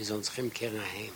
wir sollen sich im Kehren heim.